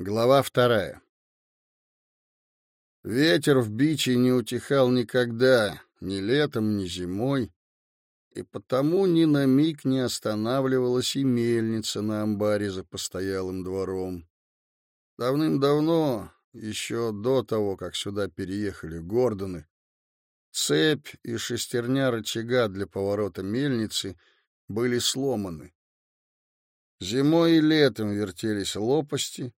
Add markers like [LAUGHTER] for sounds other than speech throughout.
Глава вторая. Ветер в биче не утихал никогда, ни летом, ни зимой, и потому ни на миг не останавливалась и мельница на амбаре за постоялым двором. Давным-давно, еще до того, как сюда переехали Гордоны, цепь и шестерня рычага для поворота мельницы были сломаны. Зимой и летом вертелись лопасти,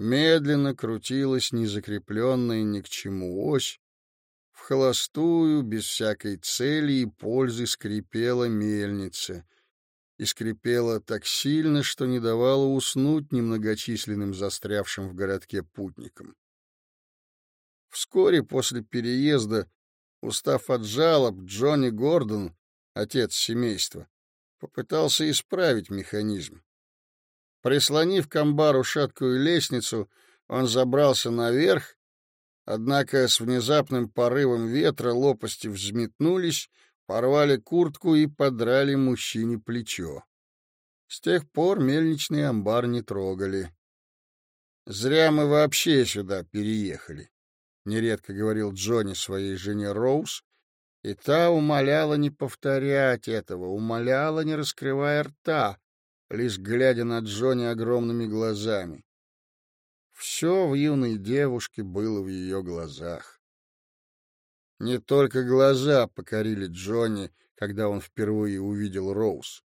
Медленно крутилась незакрепленная ни к чему ось, в холостую, без всякой цели и пользы скрипела мельница. И скрипела так сильно, что не давала уснуть немногочисленным застрявшим в городке путникам. Вскоре после переезда, устав от жалоб, Джонни Гордон, отец семейства, попытался исправить механизм. Прислонив к амбару шаткую лестницу, он забрался наверх, однако с внезапным порывом ветра лопасти взметнулись, порвали куртку и подрали мужчине плечо. С тех пор мельничный амбар не трогали. «Зря мы вообще сюда переехали», — нередко говорил Джонни своей жене Роуз, и та умоляла не повторять этого, умоляла, не раскрывая рта, лишь глядя на Джонни огромными глазами. Все в юной девушке было в ее глазах. Не только глаза покорили Джонни, когда он впервые увидел Роуз.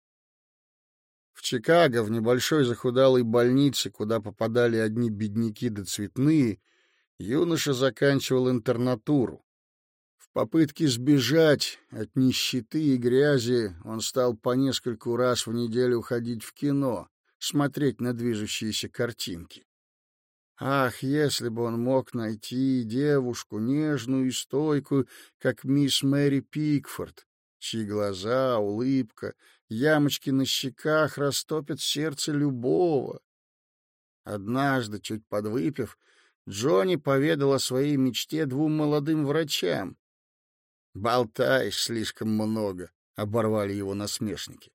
В Чикаго, в небольшой захудалой больнице, куда попадали одни бедняки да цветные, юноша заканчивал интернатуру попытке сбежать от нищеты и грязи он стал по нескольку раз в неделю ходить в кино, смотреть на движущиеся картинки. Ах, если бы он мог найти девушку, нежную и стойкую, как мисс Мэри Пикфорд, чьи глаза, улыбка, ямочки на щеках растопят сердце любого. Однажды, чуть подвыпив, Джонни поведал о своей мечте двум молодым врачам, Болтаешь слишком много, оборвали его насмешники.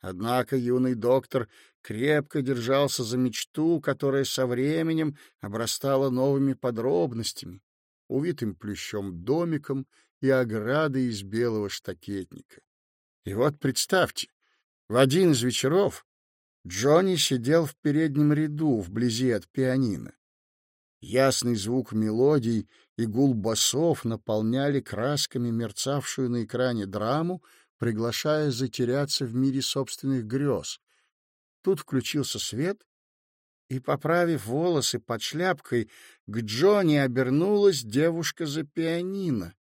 Однако юный доктор крепко держался за мечту, которая со временем обрастала новыми подробностями, увитым плющом домиком и оградой из белого штакетника. И вот представьте, в один из вечеров Джонни сидел в переднем ряду, вблизи от пианино. Ясный звук мелодий и гул басов наполняли красками мерцавшую на экране драму, приглашая затеряться в мире собственных грез. Тут включился свет, и, поправив волосы под шляпкой, к Джонни обернулась девушка за пианино.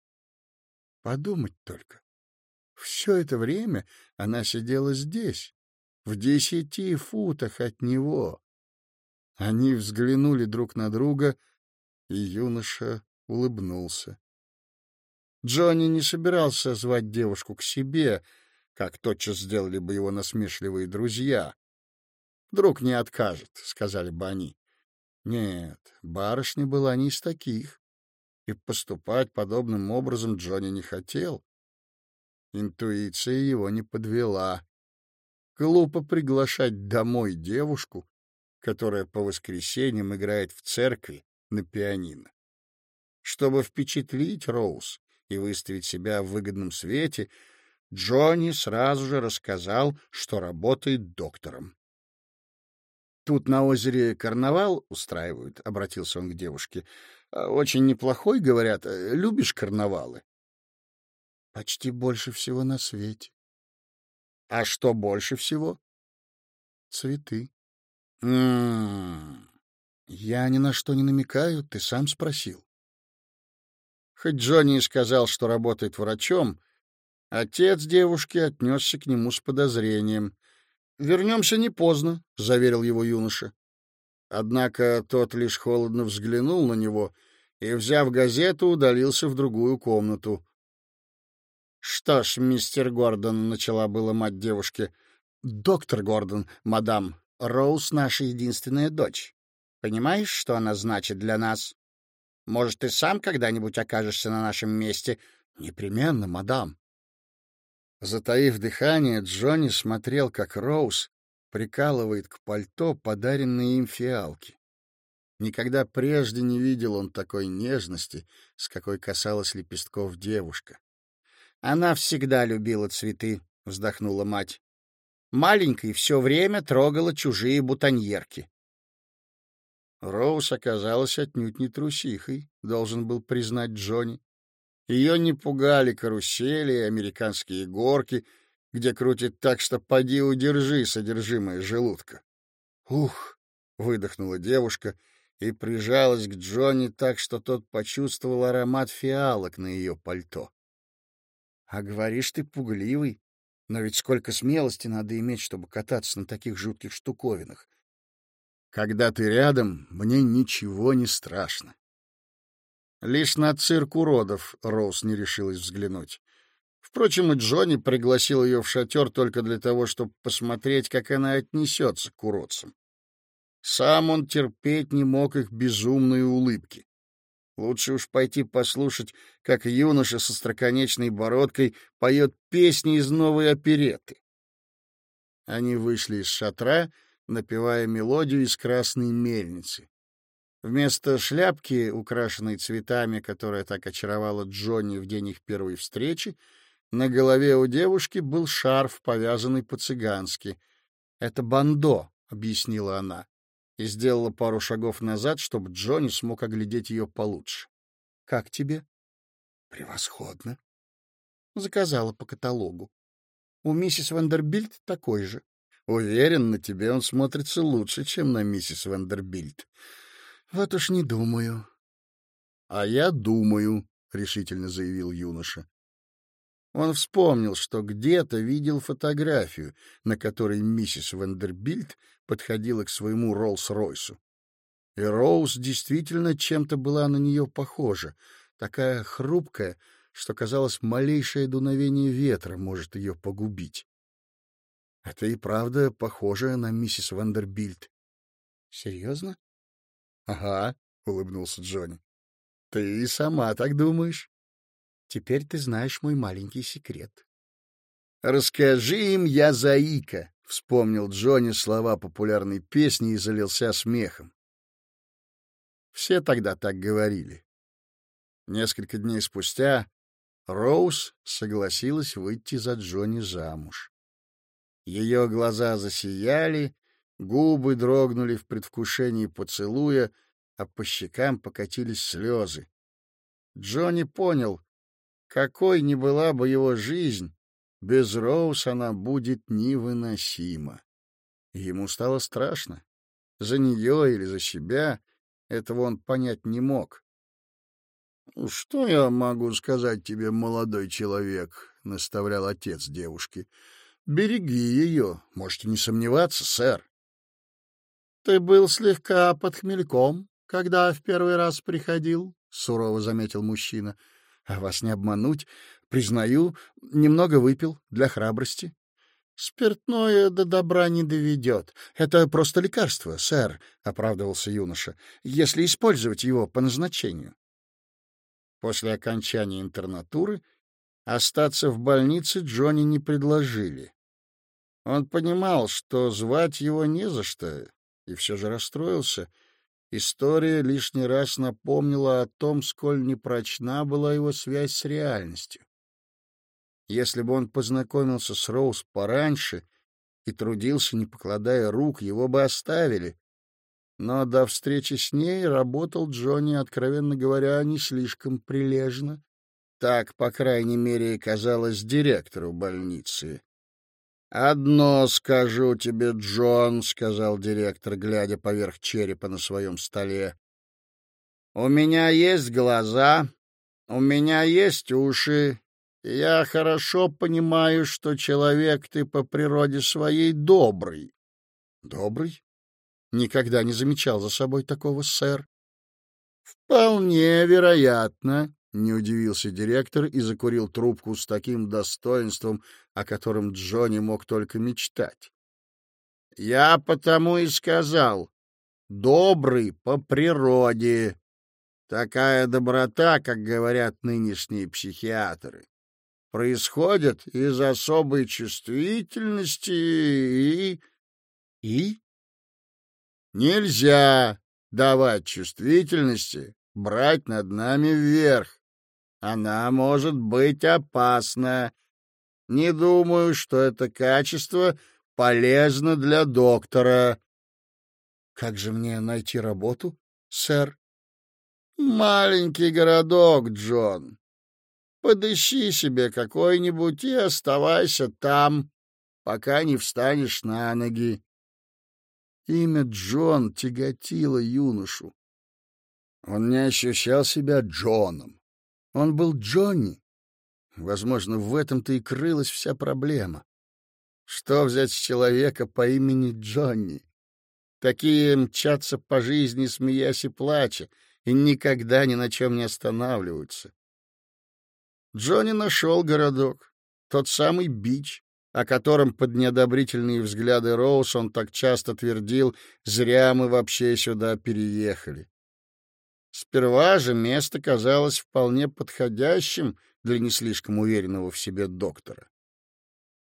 Подумать только. Все это время она сидела здесь, в десяти футах от него. Они взглянули друг на друга, и юноша улыбнулся. Джонни не собирался звать девушку к себе, как тотчас сделали бы его насмешливые друзья. «Вдруг не откажет», — сказали бы они. Нет, барышня была не из таких, и поступать подобным образом Джонни не хотел. Интуиция его не подвела. Глупо приглашать домой девушку, которая по воскресеньям играет в церкви на пианино. Чтобы впечатлить Роуз и выставить себя в выгодном свете, Джонни сразу же рассказал, что работает доктором. «Тут на озере карнавал устраивают», — обратился он к девушке. «Очень неплохой, говорят. Любишь карнавалы?» «Почти больше всего на свете». «А что больше всего?» «Цветы». Я ни на что не намекаю, ты сам спросил. Хоть Джонни и сказал, что работает врачом, отец девушки отнесся к нему с подозрением. «Вернемся не поздно», — заверил его юноша. Однако тот лишь холодно взглянул на него и, взяв газету, удалился в другую комнату. «Что ж, мистер Гордон», — начала была мать девушки. «Доктор Гордон, мадам, Роуз — наша единственная дочь. Понимаешь, что она значит для нас? Может, ты сам когда-нибудь окажешься на нашем месте? Непременно, мадам. Затаив дыхание, Джонни смотрел, как Роуз прикалывает к пальто подаренные им фиалки. Никогда прежде не видел он такой нежности, с какой касалась лепестков девушка. Она всегда любила цветы, вздохнула мать. Маленькой все время трогала чужие бутоньерки. Роуз оказалась отнюдь не трусихой, должен был признать Джонни. Ее не пугали карусели и американские горки, где крутит так, что поди удержи содержимое желудка. «Ух!» — выдохнула девушка и прижалась к Джонни так, что тот почувствовал аромат фиалок на ее пальто. «А говоришь ты пугливый, но ведь сколько смелости надо иметь, чтобы кататься на таких жутких штуковинах. Когда ты рядом, мне ничего не страшно. Лишь на цирк уродов Роуз не решилась взглянуть. Впрочем, и Джонни пригласил ее в шатер только для того, чтобы посмотреть, как она отнесется к уродцам. Сам он терпеть не мог их безумные улыбки. Лучше уж пойти послушать, как юноша со строконечной бородкой поет песни из новой опереты. Они вышли из шатра напевая мелодию из красной мельницы. Вместо шляпки, украшенной цветами, которая так очаровала Джонни в день их первой встречи, на голове у девушки был шарф, повязанный по-цыгански. «Это бандо», — объяснила она, и сделала пару шагов назад, чтобы Джонни смог оглядеть ее получше. «Как тебе?» «Превосходно». Заказала по каталогу. У миссис Вандербильт такой же. Уверен, на тебе он смотрится лучше, чем на миссис Вандербильт. Вот уж не думаю. — А я думаю, — решительно заявил юноша. Он вспомнил, что где-то видел фотографию, на которой миссис Вандербильт подходила к своему Роллс-Ройсу. И Роуз действительно чем-то была на нее похожа, такая хрупкая, что, казалось, малейшее дуновение ветра может ее погубить. — Это и правда похоже на миссис Вандербильт. — Серьезно? — Ага, — улыбнулся Джонни. — Ты и сама так думаешь? — Теперь ты знаешь мой маленький секрет. — Расскажи им, я заика, — вспомнил Джонни слова популярной песни и залился смехом. Все тогда так говорили. Несколько дней спустя Роуз согласилась выйти за Джонни замуж. Ее глаза засияли, губы дрогнули в предвкушении поцелуя, а по щекам покатились слезы. Джонни понял, какой ни была бы его жизнь, без Роуз она будет невыносима. Ему стало страшно. За нее или за себя этого он понять не мог. — Что я могу сказать тебе, молодой человек? — наставлял отец девушки. Береги ее, можете не сомневаться, сэр. — Ты был слегка под хмельком, когда в первый раз приходил, — сурово заметил мужчина. — А вас не обмануть. Признаю, немного выпил для храбрости. — Спиртное до добра не доведет. Это просто лекарство, сэр, — оправдывался юноша, — если использовать его по назначению. После окончания интернатуры Остаться в больнице Джонни не предложили. Он понимал, что звать его не за что, и все же расстроился. История лишний раз напомнила о том, сколь непрочна была его связь с реальностью. Если бы он познакомился с Роуз пораньше и трудился, не покладая рук, его бы оставили. Но до встречи с ней работал Джонни, откровенно говоря, не слишком прилежно. Так, по крайней мере, казалось директору больницы. «Одно скажу тебе, Джон», — сказал директор, глядя поверх черепа на своем столе. «У меня есть глаза, у меня есть уши, я хорошо понимаю, что человек ты по природе своей добрый». «Добрый? Никогда не замечал за собой такого, сэр». «Вполне вероятно», не удивился директор и закурил трубку с таким достоинством, о котором Джонни мог только мечтать. «Я потому и сказал, добрый по природе. Такая доброта, как говорят нынешние психиатры, происходит из особой чувствительности и... И? Нельзя давать чувствительности, брать над нами вверх. Она может быть опасна. Не думаю, что это качество полезно для доктора. Как же мне найти работу, сэр? Маленький городок, Джон. Подыщи себе какой-нибудь и оставайся там, пока не встанешь на ноги. Имя Джон тяготило юношу. Он не ощущал себя Джоном. Он был Джонни. Возможно, в этом-то и крылась вся проблема. Что взять с человека по имени Джонни? Такие мчатся по жизни, смеясь и плача, и никогда ни на чем не останавливаются. Джонни нашел городок, тот самый бич, о котором под неодобрительные взгляды Роуз он так часто твердил, зря мы вообще сюда переехали. Сперва же место казалось вполне подходящим для не слишком уверенного в себе доктора.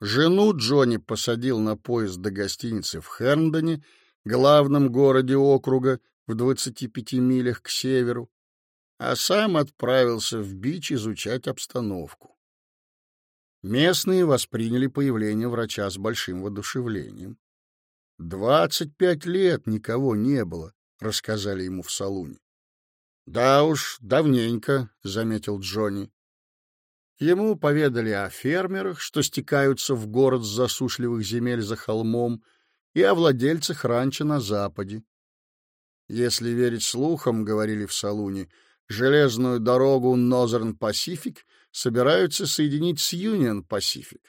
Жену Джонни посадил на поезд до гостиницы в Херндоне, главном городе округа, в 25 милях к северу, а сам отправился в Бич изучать обстановку. Местные восприняли появление врача с большим воодушевлением. «Двадцать пять лет никого не было», — рассказали ему в салуне. «Да уж, давненько», — заметил Джонни. Ему поведали о фермерах, что стекаются в город с засушливых земель за холмом, и о владельцах ранчо на западе. Если верить слухам, говорили в салуне, железную дорогу Northern Pacific собираются соединить с Union Pacific,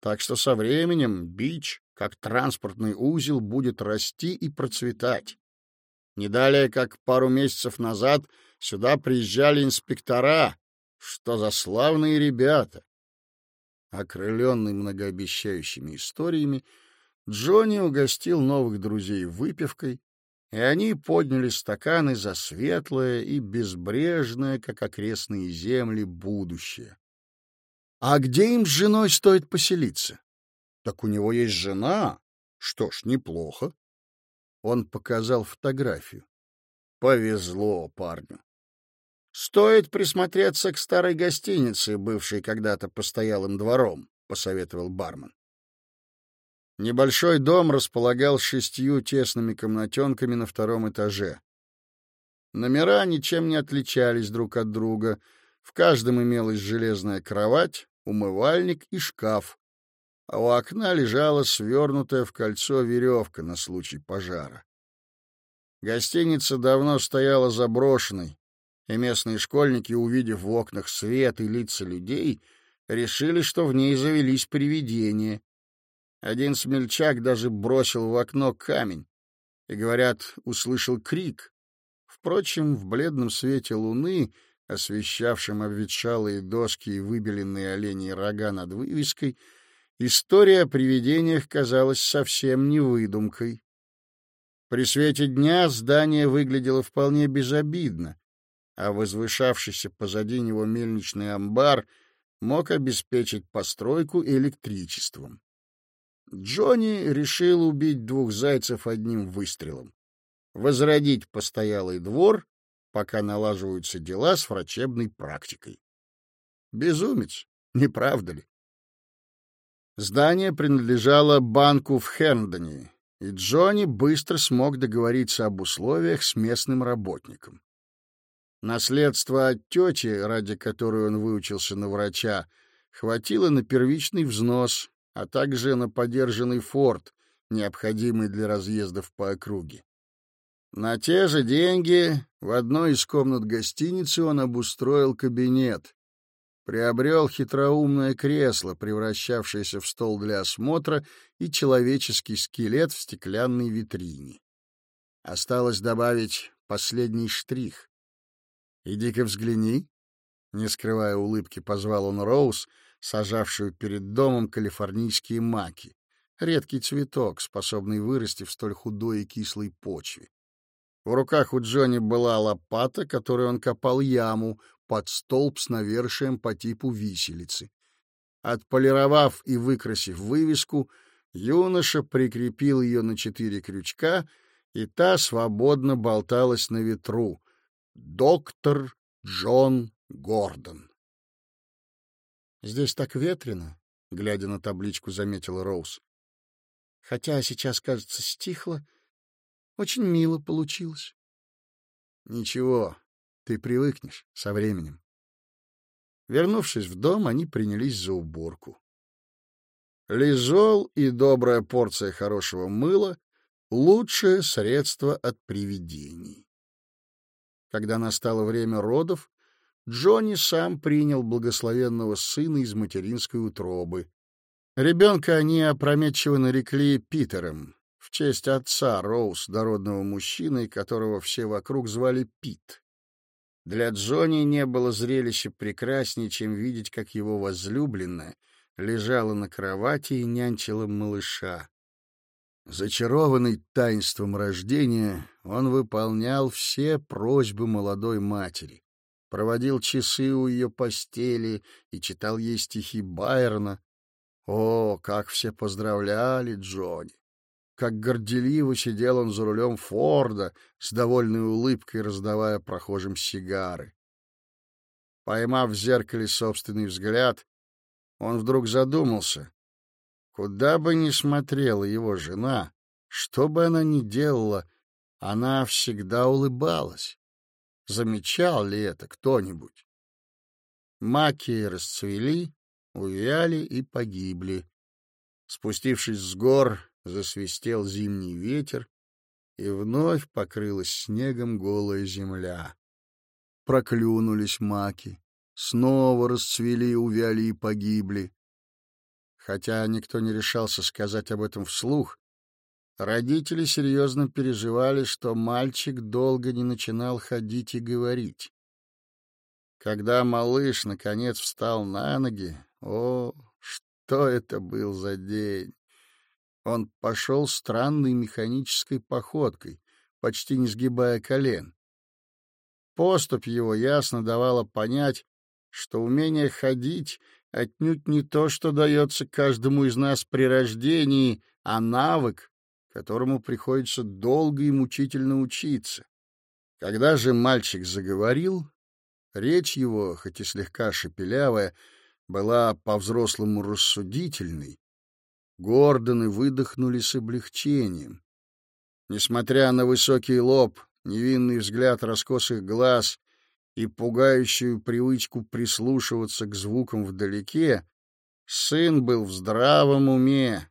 так что со временем Бич, как транспортный узел, будет расти и процветать. Не далее, как пару месяцев назад, сюда приезжали инспектора, что за славные ребята! Окрыленный многообещающими историями, Джонни угостил новых друзей выпивкой, и они подняли стаканы за светлое и безбрежное, как окрестные земли, будущее. А где им с женой стоит поселиться? Так у него есть жена. Что ж, неплохо. Он показал фотографию. Повезло парню. Стоит присмотреться к старой гостинице, бывшей когда-то постоялым двором, посоветовал бармен. Небольшой дом располагал шестью тесными комнатенками на втором этаже. Номера ничем не отличались друг от друга. В каждом имелась железная кровать, умывальник и шкаф, а у окна лежала свернутая в кольцо веревка на случай пожара. Гостиница давно стояла заброшенной, и местные школьники, увидев в окнах свет и лица людей, решили, что в ней завелись привидения. Один смельчак даже бросил в окно камень и, говорят, услышал крик. Впрочем, в бледном свете луны, освещавшем обветшалые доски и выбеленные оленьи рога над вывеской, история о привидениях казалась совсем не выдумкой. При свете дня здание выглядело вполне безобидно, а возвышавшийся позади него мельничный амбар мог обеспечить постройку электричеством. Джонни решил убить двух зайцев одним выстрелом. Возродить постоялый двор, пока налаживаются дела с врачебной практикой. Безумец, не правда ли? Здание принадлежало банку в Херндоне, и Джонни быстро смог договориться об условиях с местным работником. Наследство от тети, ради которой он выучился на врача, хватило на первичный взнос, а также на подержанный форт, необходимый для разъездов по округе. На те же деньги в одной из комнат гостиницы он обустроил кабинет, приобрел хитроумное кресло, превращавшееся в стол для осмотра, и человеческий скелет в стеклянной витрине. Осталось добавить последний штрих. «Иди-ка взгляни», — не скрывая улыбки, позвал он Роуз, сажавшую перед домом калифорнийские маки, редкий цветок, способный вырасти в столь худой и кислой почве. В руках у Джонни была лопата, которой он копал яму под столб с навершием по типу виселицы. Отполировав и выкрасив вывеску, юноша прикрепил ее на четыре крючка и та свободно болталась на ветру. Доктор Джон Гордон. «Здесь так ветрено», — глядя на табличку, заметила Роуз. «Хотя сейчас, кажется, стихло. Очень мило получилось». «Ничего, ты привыкнешь со временем». Вернувшись в дом, они принялись за уборку. Лизол и добрая порция хорошего мыла — лучшее средство от привидений. Когда настало время родов, Джонни сам принял благословенного сына из материнской утробы. Ребенка они опрометчиво нарекли Питером, в честь отца Роуз, дородного мужчины, которого все вокруг звали Пит. Для Джонни не было зрелища прекраснее, чем видеть, как его возлюбленная лежала на кровати и нянчила малыша. Зачарованный таинством рождения, он выполнял все просьбы молодой матери, проводил часы у ее постели и читал ей стихи Байрона. О, как все поздравляли Джонни! как горделиво сидел он за рулем Форда, с довольной улыбкой раздавая прохожим сигары. Поймав в зеркале собственный взгляд, он вдруг задумался. Куда бы ни смотрела его жена, что бы она ни делала, она всегда улыбалась. Замечал ли это кто-нибудь? Маки расцвели, увяли и погибли. Спустившись с гор, засвистел зимний ветер, и вновь покрылась снегом голая земля. Проклюнулись маки, снова расцвели, увяли и погибли. Хотя никто не решался сказать об этом вслух, родители серьезно переживали, что мальчик долго не начинал ходить и говорить. Когда малыш наконец встал на ноги, о, что это был за день! Он пошел странной механической походкой, почти не сгибая колен. Поступь его ясно давала понять, что умение ходить отнюдь не то, что дается каждому из нас при рождении, а навык, которому приходится долго и мучительно учиться. Когда же мальчик заговорил, речь его, хоть и слегка шепелявая, была по-взрослому рассудительной, Гордоны выдохнули с облегчением. Несмотря на высокий лоб, невинный взгляд раскосых глаз и пугающую привычку прислушиваться к звукам вдалеке, сын был в здравом уме,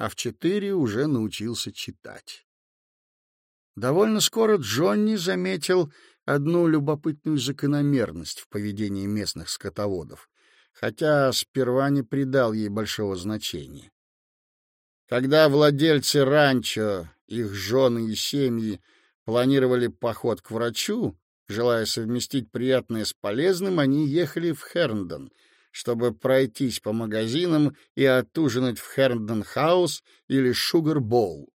а в четыре уже научился читать. Довольно скоро Джонни заметил одну любопытную закономерность в поведении местных скотоводов, хотя сперва не придал ей большого значения. Когда владельцы ранчо, их жены и семьи планировали поход к врачу, желая совместить приятное с полезным, они ехали в Херндон, чтобы пройтись по магазинам и отужинать в Херндон-хаус или Шугар-боул.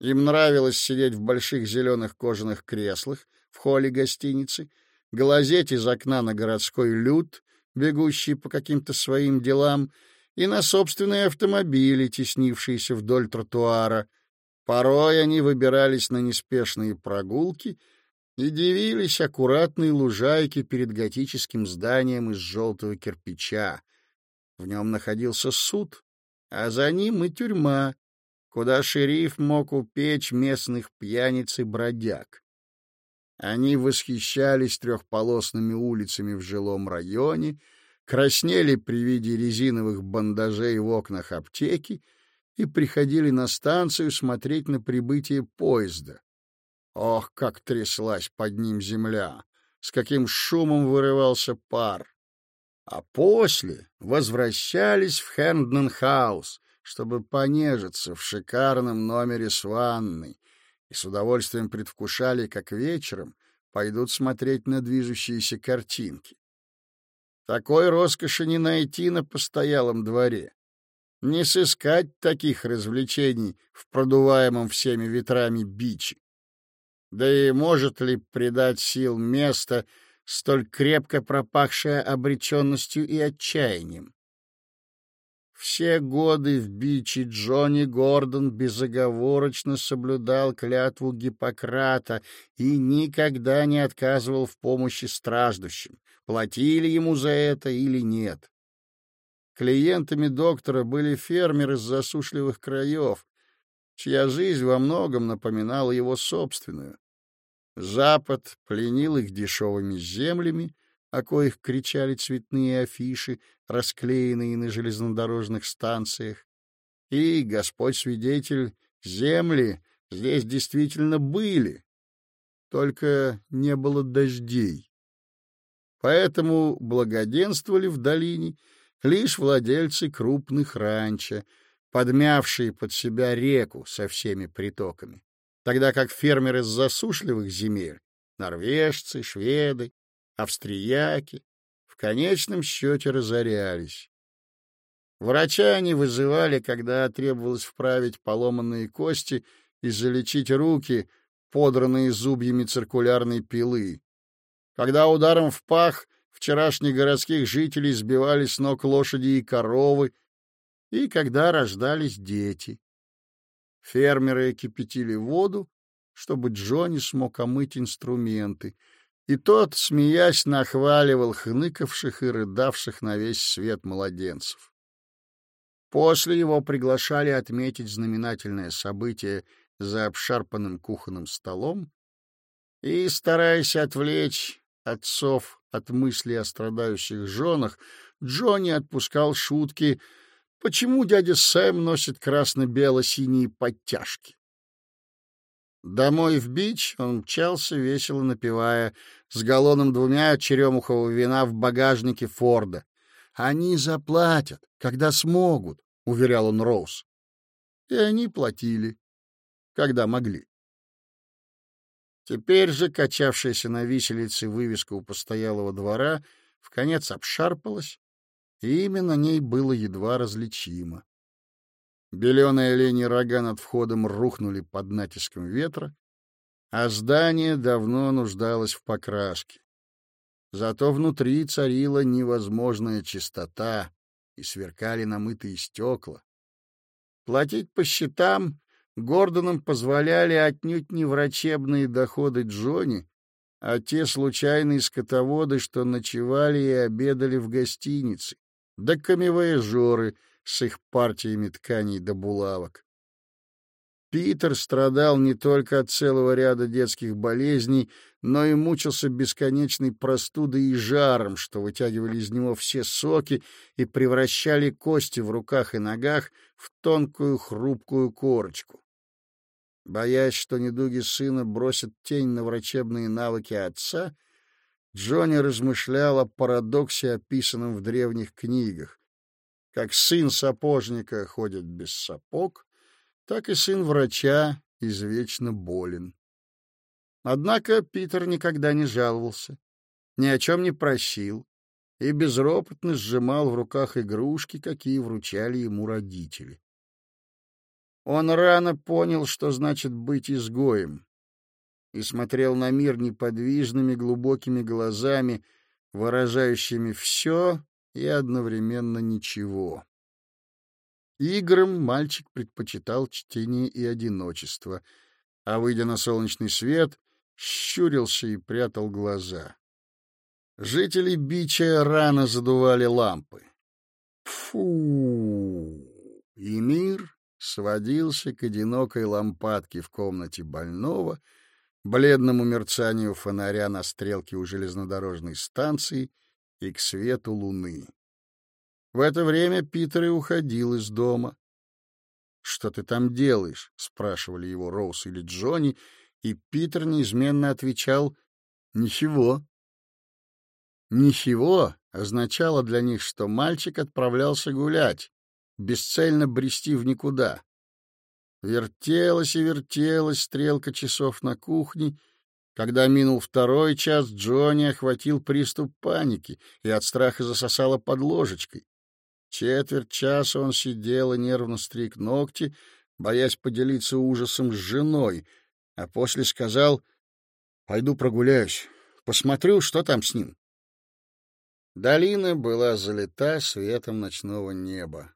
Им нравилось сидеть в больших зеленых кожаных креслах в холле гостиницы, глазеть из окна на городской люд, бегущий по каким-то своим делам, и на собственные автомобили, теснившиеся вдоль тротуара. Порой они выбирались на неспешные прогулки и дивились аккуратной лужайке перед готическим зданием из желтого кирпича. В нем находился суд, а за ним и тюрьма, куда шериф мог упечь местных пьяниц и бродяг. Они восхищались трехполосными улицами в жилом районе — краснели при виде резиновых бандажей в окнах аптеки и приходили на станцию смотреть на прибытие поезда. Ох, как тряслась под ним земля! С каким шумом вырывался пар! А после возвращались в Хэндон-хаус, чтобы понежиться в шикарном номере с ванной, и с удовольствием предвкушали, как вечером пойдут смотреть на движущиеся картинки. Такой роскоши не найти на постоялом дворе. Не сыскать таких развлечений в продуваемом всеми ветрами биче. Да и может ли придать сил место, столь крепко пропахшее обреченностью и отчаянием? Все годы в биче Джонни Гордон безоговорочно соблюдал клятву Гиппократа и никогда не отказывал в помощи страждущим, платили ему за это или нет. Клиентами доктора были фермеры с засушливых краев, чья жизнь во многом напоминала его собственную. Запад пленил их дешевыми землями, о коих кричали цветные афиши, расклеенные на железнодорожных станциях. И, Господь свидетель, земли здесь действительно были, только не было дождей. Поэтому благоденствовали в долине лишь владельцы крупных ранчо, подмявшие под себя реку со всеми притоками, тогда как фермеры с засушливых земель, норвежцы, шведы, австрияки, в конечном счете разорялись. Врача они вызывали, когда требовалось вправить поломанные кости и залечить руки, подранные зубьями циркулярной пилы. Когда ударом в пах вчерашних городских жителей сбивали с ног лошади и коровы, и когда рождались дети. Фермеры кипятили воду, чтобы Джонни смог омыть инструменты — и тот, смеясь, нахваливал хныкавших и рыдавших на весь свет младенцев. После его приглашали отметить знаменательное событие за обшарпанным кухонным столом, и, стараясь отвлечь отцов от мыслей о страдающих женах, Джонни отпускал шутки, почему дядя Сэм носит красно-бело-синие подтяжки. Домой в бич он мчался, весело напевая, с галлоном двумя черемухового вина в багажнике Форда. «Они заплатят, когда смогут», — уверял он Роуз. И они платили, когда могли. Теперь же качавшаяся на виселице вывеска у постоялого двора в конец обшарпалась, и имя на ней было едва различимо. Беленые олени рога над входом рухнули под натиском ветра, а здание давно нуждалось в покраске. Зато внутри царила невозможная чистота, и сверкали намытые стекла. Платить по счетам Гордонам позволяли отнюдь не врачебные доходы Джонни, а те случайные скотоводы, что ночевали и обедали в гостинице, да камевояжеры — с их партиями тканей до булавок. Питер страдал не только от целого ряда детских болезней, но и мучился бесконечной простудой и жаром, что вытягивали из него все соки и превращали кости в руках и ногах в тонкую хрупкую корочку. Боясь, что недуги сына бросят тень на врачебные навыки отца, Джонни размышлял о парадоксе, описанном в древних книгах. Как сын сапожника ходит без сапог, так и сын врача извечно болен. Однако Питер никогда не жаловался, ни о чем не просил и безропотно сжимал в руках игрушки, какие вручали ему родители. Он рано понял, что значит быть изгоем, и смотрел на мир неподвижными глубокими глазами, выражающими все и одновременно ничего. Играм мальчик предпочитал чтение и одиночество, а, выйдя на солнечный свет, щурился и прятал глаза. Жители Бича рано задували лампы. Фу! И мир сводился к одинокой лампадке в комнате больного, бледному мерцанию фонаря на стрелке у железнодорожной станции и к свету луны. В это время Питер и уходил из дома. «Что ты там делаешь?» — спрашивали его Роуз или Джонни, и Питер неизменно отвечал «Ничего». «Ничего» означало для них, что мальчик отправлялся гулять, бесцельно брести в никуда. Вертелась и вертелась стрелка часов на кухне — когда минул второй час, Джонни охватил приступ паники и от страха засосало под ложечкой. Четверть часа он сидел и нервно стриг ногти, боясь поделиться ужасом с женой, а после сказал «Пойду прогуляюсь, посмотрю, что там с ним». Долина была залита светом ночного неба.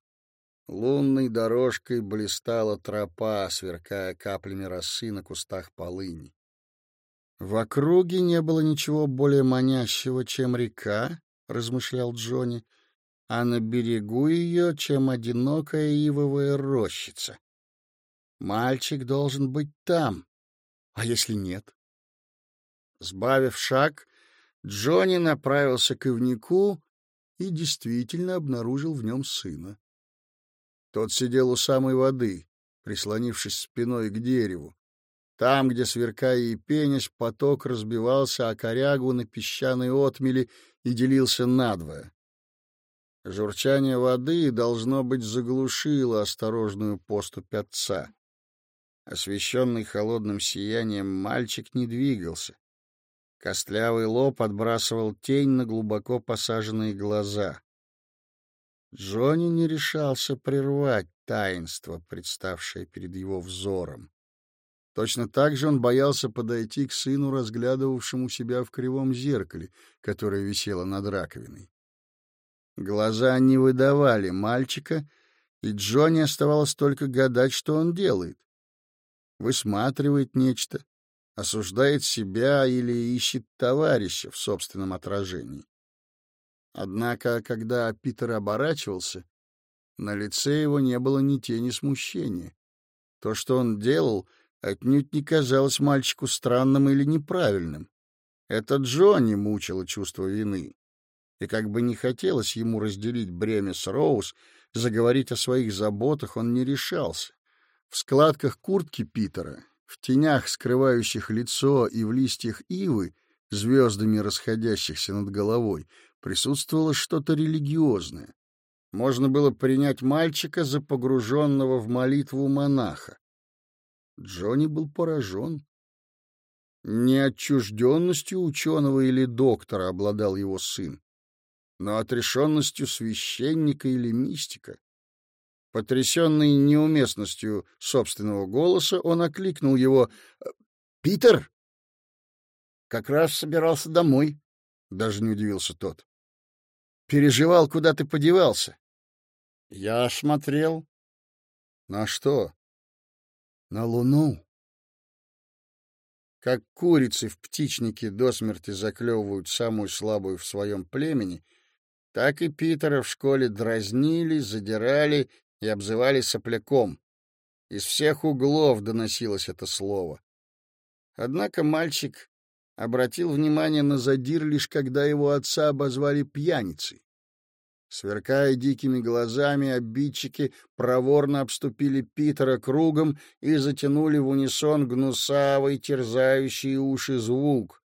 Лунной дорожкой блистала тропа, сверкая каплями росы на кустах полыни. В округе не было ничего более манящего, чем река, — размышлял Джонни, — а на берегу ее, чем одинокая ивовая рощица. Мальчик должен быть там. А если нет? Сбавив шаг, Джонни направился к ивнику и действительно обнаружил в нем сына. Тот сидел у самой воды, прислонившись спиной к дереву. Там, где, сверкая и пенясь, поток разбивался о корягу на песчаной отмели и делился надвое. Журчание воды, должно быть, заглушило осторожную поступь отца. Освещенный холодным сиянием, мальчик не двигался. Костлявый лоб отбрасывал тень на глубоко посаженные глаза. Джонни не решался прервать таинство, представшее перед его взором. Точно так же он боялся подойти к сыну, разглядывавшему себя в кривом зеркале, которое висело над раковиной. Глаза не выдавали мальчика, и Джонни оставалось только гадать, что он делает. Высматривает нечто, осуждает себя или ищет товарища в собственном отражении. Однако, когда Питер оборачивался, на лице его не было ни тени смущения. То, что он делал, отнюдь не казалось мальчику странным или неправильным. Это Джонни мучило чувство вины. И как бы не хотелось ему разделить бремя с Роуз, заговорить о своих заботах он не решался. В складках куртки Питера, в тенях, скрывающих лицо и в листьях ивы, звездами расходящихся над головой, присутствовало что-то религиозное. Можно было принять мальчика за погруженного в молитву монаха. Джонни был поражен. Не отчужденностью ученого или доктора обладал его сын, но отрешенностью священника или мистика. Потрясенный неуместностью собственного голоса, он окликнул его «Питер!» «Как раз собирался домой», — даже не удивился тот. Переживал, куда ты подевался. Я смотрел. На что? На луну. Как курицы в птичнике до смерти заклевывают самую слабую в своем племени, так и Питера в школе дразнили, задирали и обзывали сопляком. Из всех углов доносилось это слово. Однако мальчик обратил внимание на задир лишь когда его отца обозвали пьяницей. Сверкая дикими глазами, обидчики проворно обступили Питера кругом и затянули в унисон гнусавый, терзающий уши звук.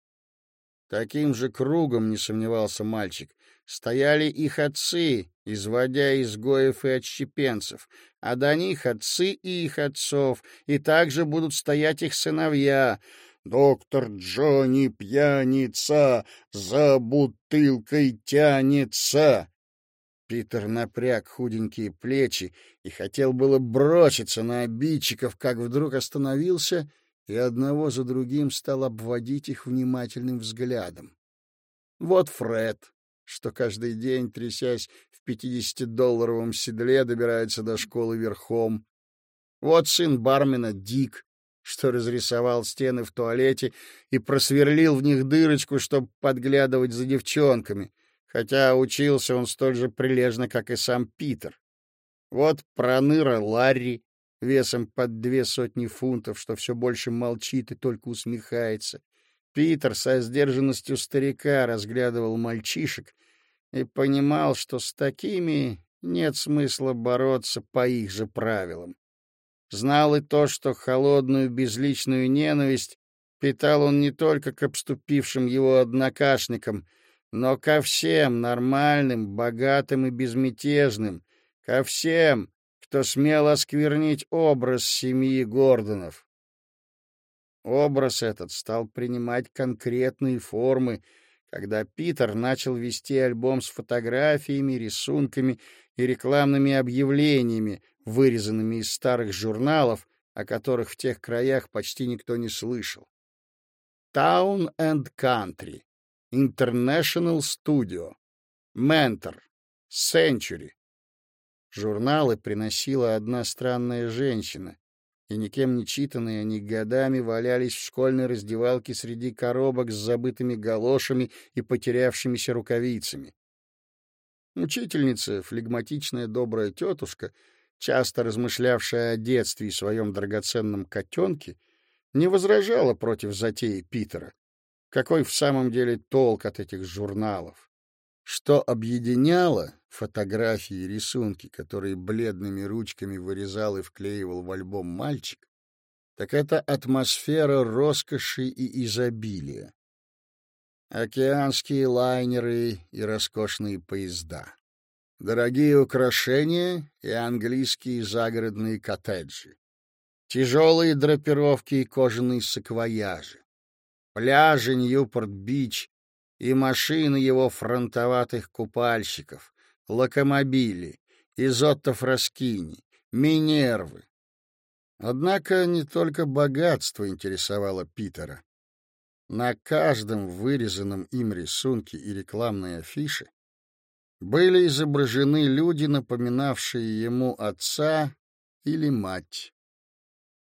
Таким же кругом, не сомневался мальчик, стояли их отцы, изводя изгоев и отщепенцев, а до них отцы и их отцов, и также будут стоять их сыновья — Доктор Джонни пьяница, за бутылкой тянется. Питер напряг худенькие плечи и хотел было броситься на обидчиков, как вдруг остановился и одного за другим стал обводить их внимательным взглядом. Вот Фред, что каждый день, трясясь в пятидесятидолларовом седле, добирается до школы верхом. Вот сын бармена Дик, что разрисовал стены в туалете и просверлил в них дырочку, чтобы подглядывать за девчонками, хотя учился он столь же прилежно, как и сам Питер. Вот проныра Ларри, весом под две сотни фунтов, что все больше молчит и только усмехается. Питер со сдержанностью старика разглядывал мальчишек и понимал, что с такими нет смысла бороться по их же правилам. Знал и то, что холодную безличную ненависть питал он не только к обступившим его однокашникам, но ко всем нормальным, богатым и безмятежным, ко всем, кто смел осквернить образ семьи Гордонов. Образ этот стал принимать конкретные формы, когда Питер начал вести альбом с фотографиями, рисунками и рекламными объявлениями, вырезанными из старых журналов, о которых в тех краях почти никто не слышал. Town and Country, International Studio, Mentor, Century. Журналы приносила одна странная женщина, и никем не читанные они годами валялись в школьной раздевалке среди коробок с забытыми галошами и потерявшимися рукавицами. Учительница, флегматичная добрая тетушка, часто размышлявшая о детстве и своем драгоценном котенке, не возражала против затеи Питера. Какой в самом деле толк от этих журналов? Что объединяло фотографии и рисунки, которые бледными ручками вырезал и вклеивал в альбом мальчик, так это атмосфера роскоши и изобилия. Океанские лайнеры и роскошные поезда. Дорогие украшения и английские загородные коттеджи. Тяжелые драпировки и кожаные саквояжи. Пляжи Ньюпорт-Бич и машины его франтоватых купальщиков, локомобили, Изотто Фраскини, Минервы. Однако не только богатство интересовало Питера. На каждом вырезанном им рисунке и рекламной афише были изображены люди, напоминавшие ему отца или мать.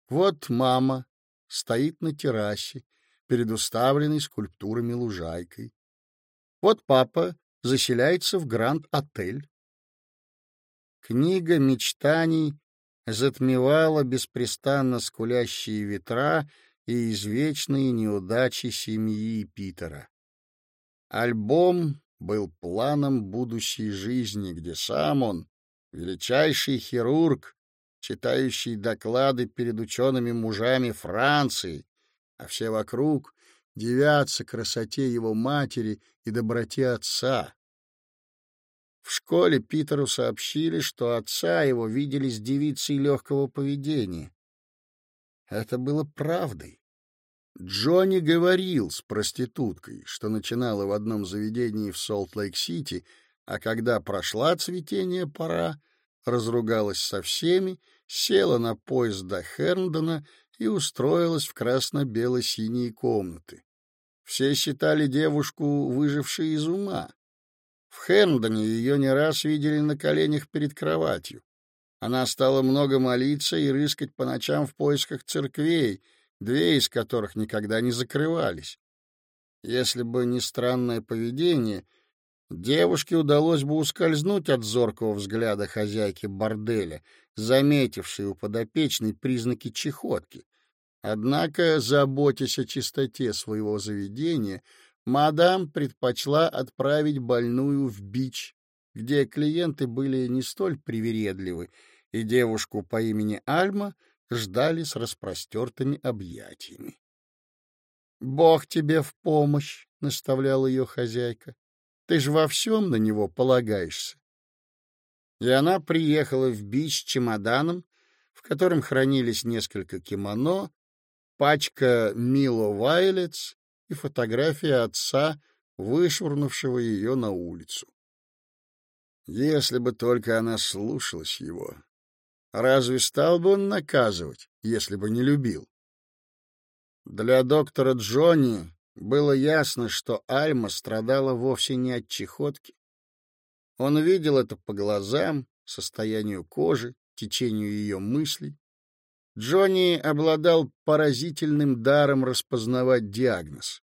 Вот мама стоит на террасе перед уставленной скульптурами лужайкой. Вот папа заселяется в Гранд-отель. Книга мечтаний затмевала беспрестанно скулящие ветра и извечные неудачи семьи Питера. Альбом был планом будущей жизни, где сам он, величайший хирург, читающий доклады перед учеными мужами Франции, а все вокруг дивятся красоте его матери и доброте отца. В школе Питеру сообщили, что отца его видели с девицей легкого поведения. Это было правдой. Джонни говорил с проституткой, что начинала в одном заведении в Солт-Лейк-Сити, а когда прошла цветение пора, разругалась со всеми, села на поезд до Херндона и устроилась в красно-бело-синие комнаты. Все считали девушку выжившей из ума. В Хэмдоне ее не раз видели на коленях перед кроватью. Она стала много молиться и рыскать по ночам в поисках церквей, две из которых никогда не закрывались. Если бы не странное поведение, девушке удалось бы ускользнуть от зоркого взгляда хозяйки борделя, заметившей у подопечной признаки чехотки. Однако, заботясь о чистоте своего заведения, мадам предпочла отправить больную в бич, где клиенты были не столь привередливы, и девушку по имени Альма ждали с распростертыми объятиями. — Бог тебе в помощь, — наставляла ее хозяйка. — Ты ж во всем на него полагаешься. И она приехала в бич с чемоданом, в котором хранились несколько кимоно, пачка Мило Вайлетс и фотография отца, вышвырнувшего ее на улицу. Если бы только она слушалась его, разве стал бы он наказывать, если бы не любил? Для доктора Джонни было ясно, что Альма страдала вовсе не от чехотки. Он видел это по глазам, состоянию кожи, течению ее мыслей. Джонни обладал поразительным даром распознавать диагноз.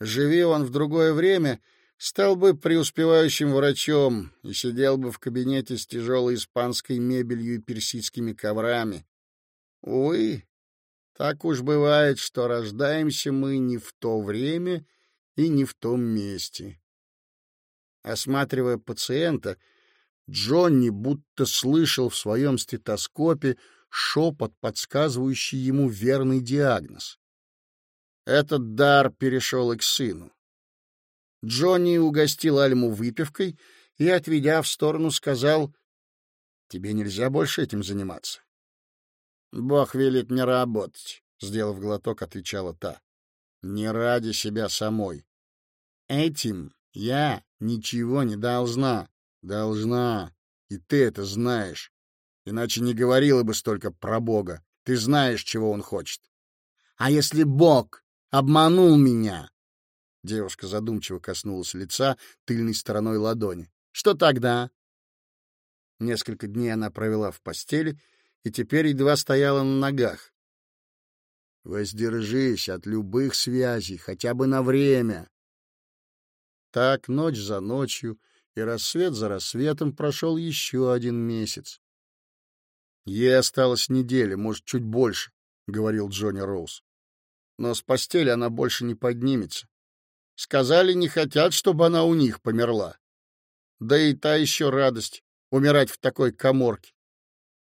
Живи он в другое время, стал бы преуспевающим врачом и сидел бы в кабинете с тяжелой испанской мебелью и персидскими коврами. Увы, так уж бывает, что рождаемся мы не в то время и не в том месте. Осматривая пациента, Джонни будто слышал в своем стетоскопе шепот, подсказывающий ему верный диагноз. Этот дар перешел и к сыну. Джонни угостил Альму выпивкой и, отведя в сторону, сказал, «Тебе нельзя больше этим заниматься». «Бог велит не работать», — сделав глоток, отвечала та. «Не ради себя самой. Этим я ничего не должна. Должна. И ты это знаешь. Иначе не говорила бы столько про Бога. Ты знаешь, чего он хочет. А если Бог обманул меня? Девушка задумчиво коснулась лица тыльной стороной ладони. Что тогда? Несколько дней она провела в постели и теперь едва стояла на ногах. Воздержись от любых связей, хотя бы на время. Так ночь за ночью и рассвет за рассветом прошел еще один месяц. Ей осталось неделя, может, чуть больше, — говорил Джонни Роуз. Но с постели она больше не поднимется. Сказали, не хотят, чтобы она у них померла. Да и та еще радость — умирать в такой коморке.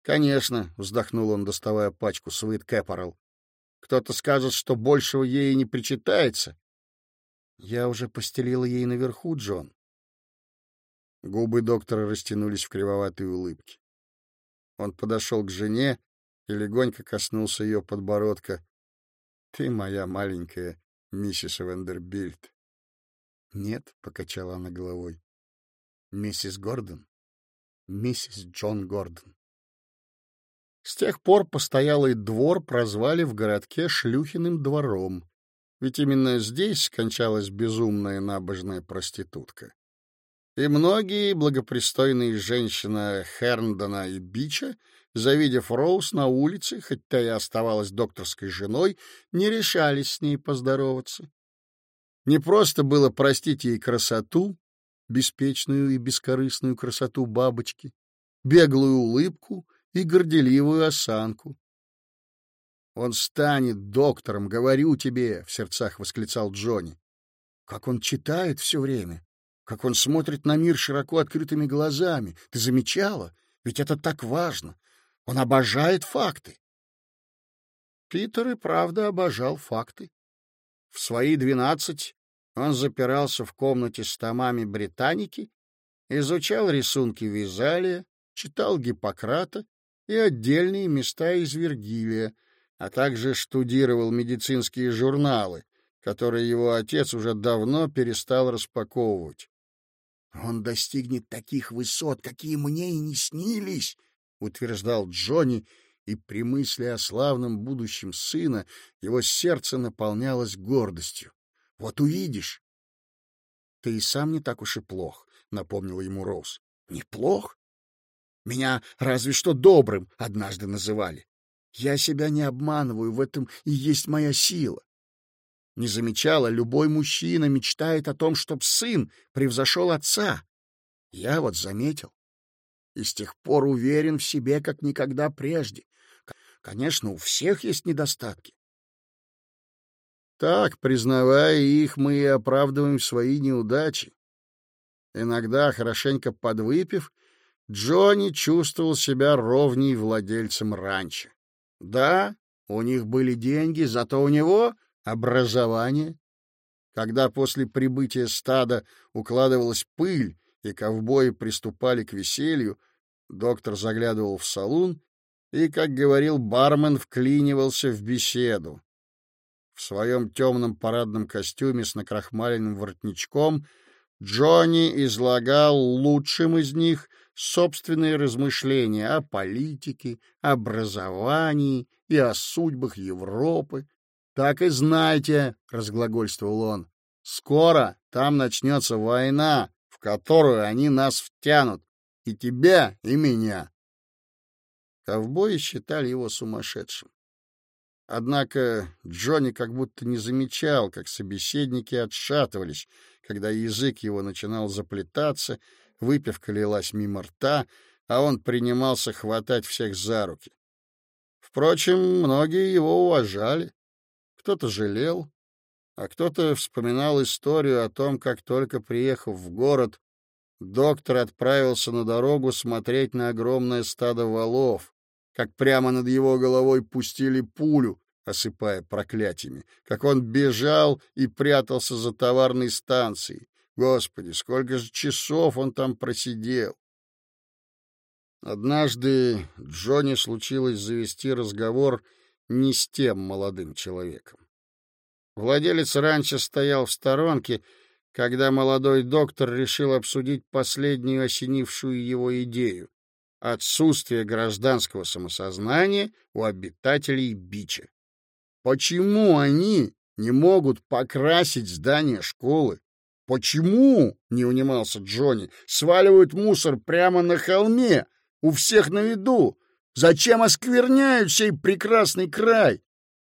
Конечно, — вздохнул он, доставая пачку Свит Кэпорал. Кто-то скажет, что большего ей не причитается. Я уже постелила ей наверху, Джон. Губы доктора растянулись в кривоватой улыбке. Он подошел к жене и легонько коснулся ее подбородка. — Ты моя маленькая миссис Вендербильд. — Нет, — покачала она головой. — Миссис Гордон. Миссис Джон Гордон. С тех пор постоялый двор прозвали в городке Шлюхиным двором, ведь именно здесь скончалась безумная набожная проститутка. И многие благопристойные женщины Херндона и Бича, завидев Роуз на улице, хоть та и оставалась докторской женой, не решались с ней поздороваться. Не просто было простить ей красоту, беспечную и бескорыстную красоту бабочки, беглую улыбку — и горделивую осанку. «Он станет доктором, говорю тебе!» — в сердцах восклицал Джонни. «Как он читает все время! Как он смотрит на мир широко открытыми глазами! Ты замечала? Ведь это так важно! Он обожает факты!» Питер и правда обожал факты. В свои двенадцать он запирался в комнате с томами британики, изучал рисунки Визалия, читал Гиппократа и отдельные места из Вергилия, а также штудировал медицинские журналы, которые его отец уже давно перестал распаковывать. «Он достигнет таких высот, какие мне и не снились», — утверждал Джонни, и при мысли о славном будущем сына его сердце наполнялось гордостью. «Вот увидишь». «Ты и сам не так уж и плох», — напомнил ему Роуз. «Неплох? Меня разве что добрым однажды называли. Я себя не обманываю, в этом и есть моя сила. Не замечала, любой мужчина мечтает о том, чтоб сын превзошел отца. Я вот заметил. И с тех пор уверен в себе, как никогда прежде. Конечно, у всех есть недостатки. Так, признавая их, мы и оправдываем свои неудачи. Иногда, хорошенько подвыпив, Джонни чувствовал себя ровней владельцем ранчо. Да, у них были деньги, зато у него образование. Когда после прибытия стада укладывалась пыль, и ковбои приступали к веселью, доктор заглядывал в салун и, как говорил бармен, вклинивался в беседу. В своем темном парадном костюме с накрахмаленным воротничком Джонни излагал лучшим из них собственные размышления о политике, образовании и о судьбах Европы. Так и знайте, — разглагольствовал он, — скоро там начнется война, в которую они нас втянут, и тебя, и меня. Ковбои считали его сумасшедшим. Однако Джонни как будто не замечал, как собеседники отшатывались, когда язык его начинал заплетаться, выпивка лилась мимо рта, а он принимался хватать всех за руки. Впрочем, многие его уважали. Кто-то жалел, а кто-то вспоминал историю о том, как только приехав в город, доктор отправился на дорогу смотреть на огромное стадо валов, как прямо над его головой пустили пулю, осыпая проклятиями, как он бежал и прятался за товарной станцией, Господи, сколько же часов он там просидел! Однажды Джонни случилось завести разговор не с тем молодым человеком. Владелец раньше стоял в сторонке, когда молодой доктор решил обсудить последнюю осенившую его идею — отсутствие гражданского самосознания у обитателей Бича. Почему они не могут покрасить здание школы? «Почему?» — не унимался Джонни. «Сваливают мусор прямо на холме, у всех на виду. Зачем оскверняют сей прекрасный край?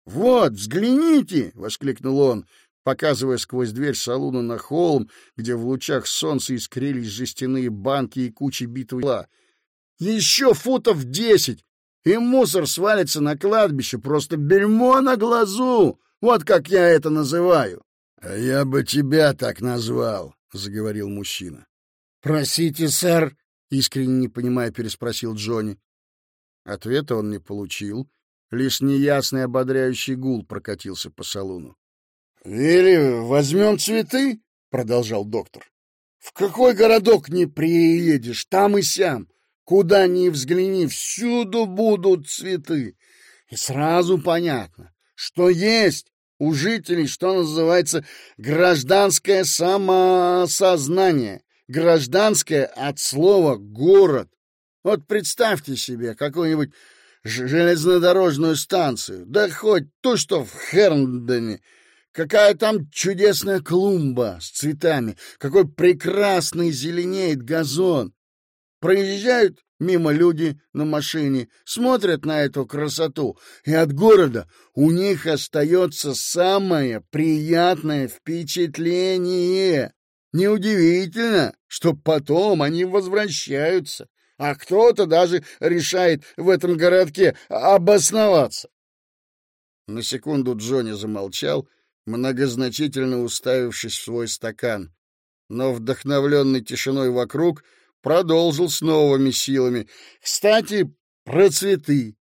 Вот, взгляните, воскликнул он, показывая сквозь дверь салуна на холм, где в лучах солнца искрились жестяные банки и кучи битого Еще футов десять, и мусор свалится на кладбище, просто бельмо на глазу. Вот как я это называю. — А я бы тебя так назвал, — заговорил мужчина. — Простите, сэр, — искренне не понимая, переспросил Джонни. Ответа он не получил, лишь неясный ободряющий гул прокатился по салону. — Или возьмем цветы, — продолжал доктор. — В какой городок не приедешь, там и сям. Куда ни взгляни, всюду будут цветы. И сразу понятно, что есть у жителей, что называется, гражданское самосознание. Гражданское от слова «город». Вот представьте себе какую-нибудь железнодорожную станцию, да хоть то, что в Херндоне. Какая там чудесная клумба с цветами, какой прекрасный зеленеет газон. Проезжают мимо люди на машине, смотрят на эту красоту, и от города у них остается самое приятное впечатление. Неудивительно, что потом они возвращаются, а кто-то даже решает в этом городке обосноваться. На секунду Джонни замолчал, многозначительно уставившись в свой стакан, но вдохновленный тишиной вокруг продолжил с новыми силами. «Кстати, про цветы.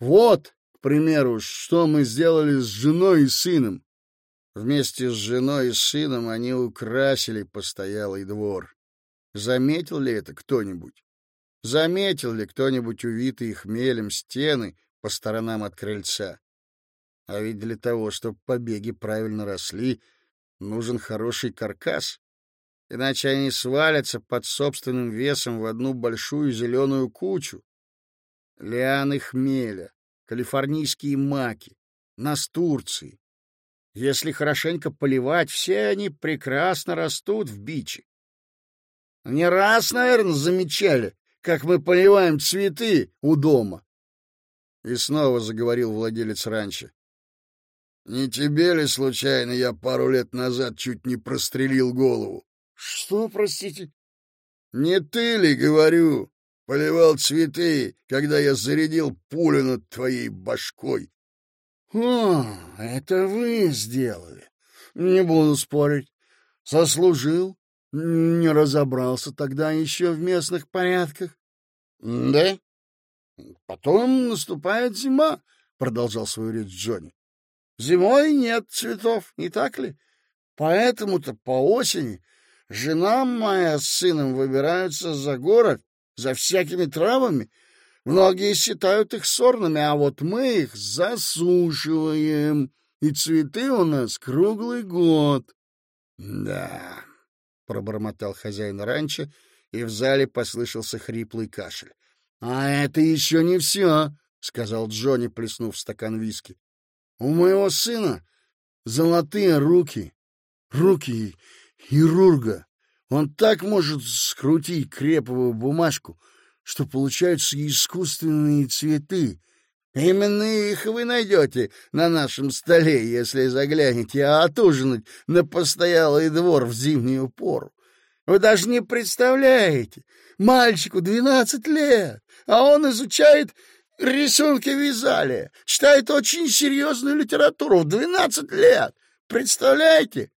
Вот, к примеру, что мы сделали с женой и сыном. Вместе с женой и сыном они украсили постоялый двор. Заметил ли это кто-нибудь? Заметил ли кто-нибудь увитые хмелем стены по сторонам от крыльца? А ведь для того, чтобы побеги правильно росли, нужен хороший каркас. Иначе они свалятся под собственным весом в одну большую зеленую кучу. Лианы хмеля, калифорнийские маки, настурции, если хорошенько поливать, все они прекрасно растут в биче. Не раз, наверное, замечали, как мы поливаем цветы у дома. И снова заговорил владелец ранчо. Не тебе ли, случайно, я пару лет назад чуть не прострелил голову? Что, простите? Не ты ли, говорю, поливал цветы, когда я зарядил пулю над твоей башкой? О, это вы сделали. Не буду спорить. Сослужил. Не разобрался тогда еще в местных порядках. Да? Потом наступает зима, продолжал свою речь Джонни. Зимой нет цветов, не так ли? Поэтому-то по осени жена моя с сыном выбираются за город за всякими травами, Многие считают их сорными, а вот мы их засушиваем, и цветы у нас круглый год. — Да, — пробормотал хозяин ранчо, и в зале послышался хриплый кашель. — А это еще не все, — сказал Джонни, плеснув стакан виски. — У моего сына золотые руки, руки хирурга. Он так может скрутить креповую бумажку, что получаются искусственные цветы. Именно их вы найдете на нашем столе, если заглянете отужинать на постоялый двор в зимнюю пору. Вы даже не представляете, мальчику двенадцать лет, а он изучает рисунки Визалия, читает очень серьезную литературу в двенадцать лет. Представляете? —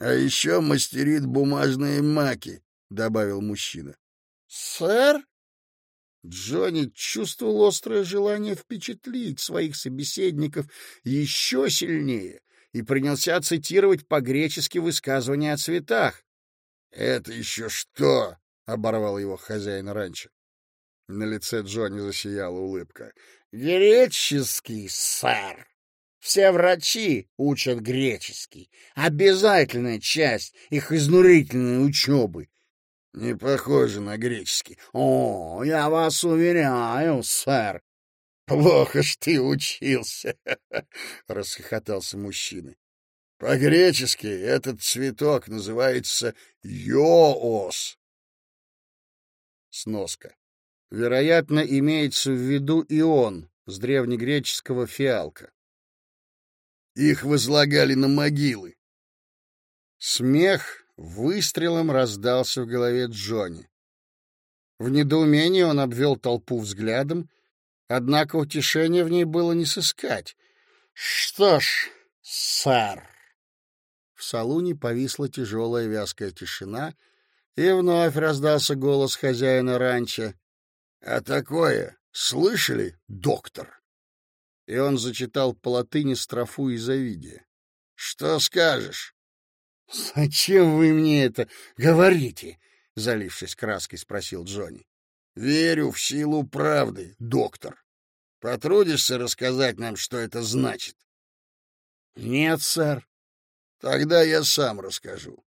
А еще мастерит бумажные маки, — добавил мужчина. — Сэр? Джонни чувствовал острое желание впечатлить своих собеседников еще сильнее и принялся цитировать по-гречески высказывания о цветах. — Это еще что? — оборвал его хозяин раньше. На лице Джонни засияла улыбка. — Греческий, сэр. Все врачи учат греческий. Обязательная часть их изнурительной учебы. Не похоже на греческий. О, я вас уверяю, сэр. Плохо ж ты учился, [LAUGHS] расхохотался мужчина. По-гречески этот цветок называется йоос. Сноска. Вероятно, имеется в виду ион с древнегреческого фиалка. Их возлагали на могилы. Смех выстрелом раздался в голове Джонни. В недоумении он обвел толпу взглядом, однако утешения в ней было не сыскать. — Что ж, сэр... В салуне повисла тяжелая вязкая тишина, и вновь раздался голос хозяина ранчо. — А такое слышали, доктор? И он зачитал по латыни строфу из Овидия. — Что скажешь? — Зачем вы мне это говорите? — залившись краской, спросил Джонни. — Верю в силу правды, доктор. Потрудишься рассказать нам, что это значит? — Нет, сэр. — Тогда я сам расскажу.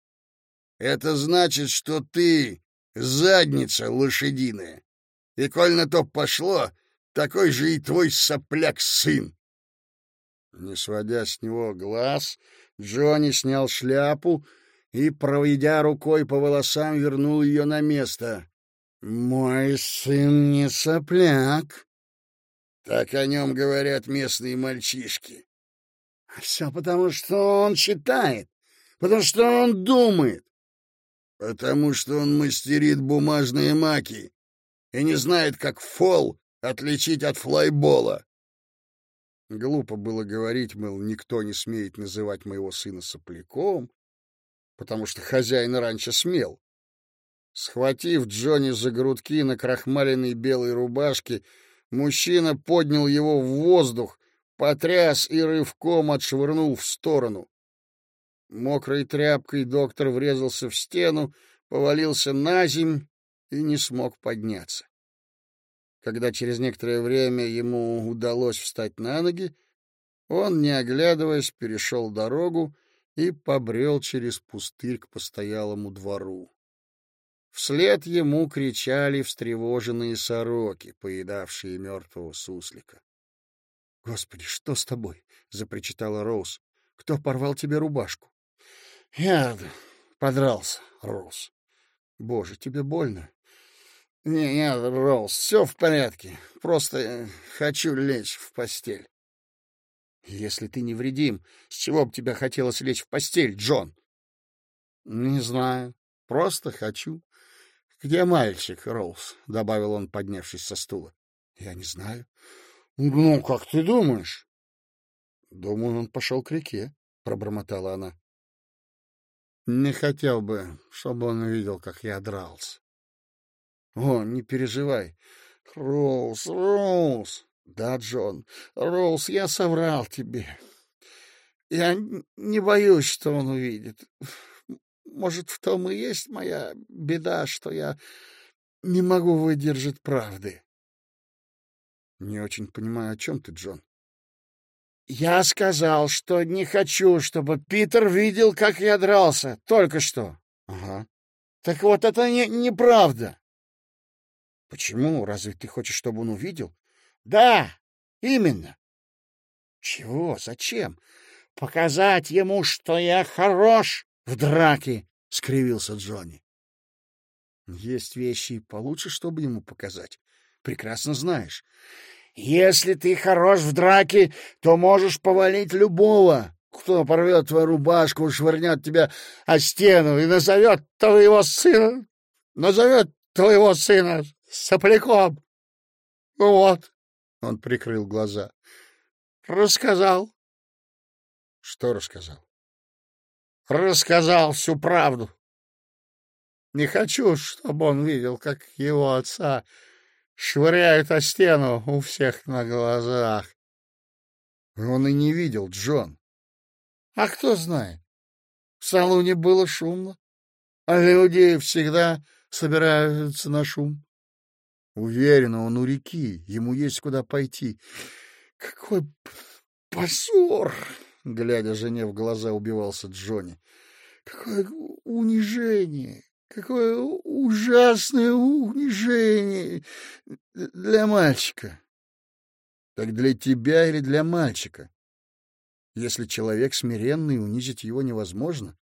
Это значит, что ты задница лошадиная. И коль на то пошло, такой же и твой сопляк-сын. Не сводя с него глаз, Джонни снял шляпу и, проведя рукой по волосам, вернул ее на место. «Мой сын не сопляк». Так о нем говорят местные мальчишки. А все потому, что он читает, потому что он думает. Потому что он мастерит бумажные маки и не знает, как фол отличить от флайбола. Глупо было говорить, мол, никто не смеет называть моего сына сопляком, потому что хозяин раньше смел. Схватив Джонни за грудки на крахмаленной белой рубашке, мужчина поднял его в воздух, потряс и рывком отшвырнул в сторону. Мокрой тряпкой доктор врезался в стену, повалился на земь и не смог подняться. Когда через некоторое время ему удалось встать на ноги, он, не оглядываясь, перешел дорогу и побрел через пустырь к постоялому двору. Вслед ему кричали встревоженные сороки, поедавшие мертвого суслика. — Господи, что с тобой? — запричитала Роуз. — Кто порвал тебе рубашку? — Я подрался, Роуз. — Боже, тебе больно? — Не, нет, Роуз, все в порядке. Просто э, хочу лечь в постель. — Если ты невредим, с чего бы тебе хотелось лечь в постель, Джон? — Не знаю. Просто хочу. — Где мальчик, Роуз? — добавил он, поднявшись со стула. — Я не знаю. — Ну, как ты думаешь? — Думаю, он пошел к реке, — пробормотала она. — Не хотел бы, чтобы он увидел, как я дрался. — О, не переживай. — Роуз, Роуз! — Да, Джон. — Роуз, я соврал тебе. Я не боюсь, что он увидит. Может, в том и есть моя беда, что я не могу выдержать правды. — Не очень понимаю, о чем ты, Джон. — Я сказал, что не хочу, чтобы Питер видел, как я дрался только что. — Ага. — Так вот, это не неправда. — Почему? Разве ты хочешь, чтобы он увидел? — Да, именно. — Чего? Зачем? — Показать ему, что я хорош в драке, — скривился Джонни. — Есть вещи получше, чтобы ему показать. Прекрасно знаешь. — Если ты хорош в драке, то можешь повалить любого, кто порвет твою рубашку, швырнет тебя о стену и назовет твоего сына, назовет твоего сына сопляком. Вот, он прикрыл глаза. Рассказал. Что рассказал? рассказал всю правду. Не хочу, чтобы он видел, как его отца швыряют о стену у всех на глазах. Он и не видел, Джон. А кто знает? В салоне было шумно, а люди всегда собираются на шум. Уверен, он у реки, ему есть куда пойти. Какой позор! Глядя жене в глаза, убивался Джонни. Какое унижение! Какое ужасное унижение для мальчика! Так для тебя или для мальчика? Если человек смиренный, унизить его невозможно.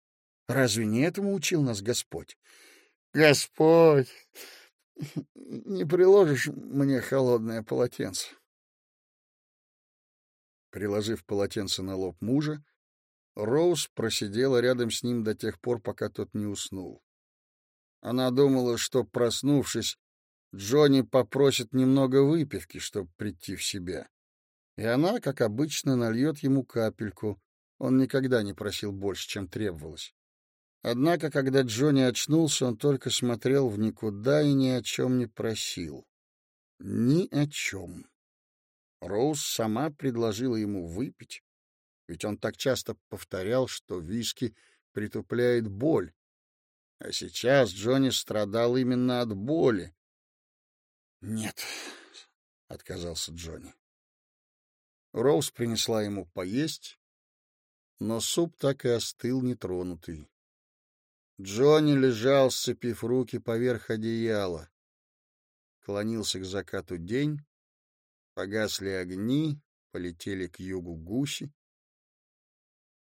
Разве не этому учил нас Господь? Господь! Не приложишь мне холодное полотенце? Приложив полотенце на лоб мужа, Роуз просидела рядом с ним до тех пор, пока тот не уснул. Она думала, что, проснувшись, Джонни попросит немного выпивки, чтобы прийти в себя. И она, как обычно, нальет ему капельку. Он никогда не просил больше, чем требовалось. Однако, когда Джонни очнулся, он только смотрел в никуда и ни о чем не просил. Ни о чем. Роуз сама предложила ему выпить, ведь он так часто повторял, что виски притупляет боль. А сейчас Джонни страдал именно от боли. «Нет», — отказался Джонни. Роуз принесла ему поесть, но суп так и остыл нетронутый. Джонни лежал, сцепив руки поверх одеяла. Клонился к закату день, погасли огни, полетели к югу гуси.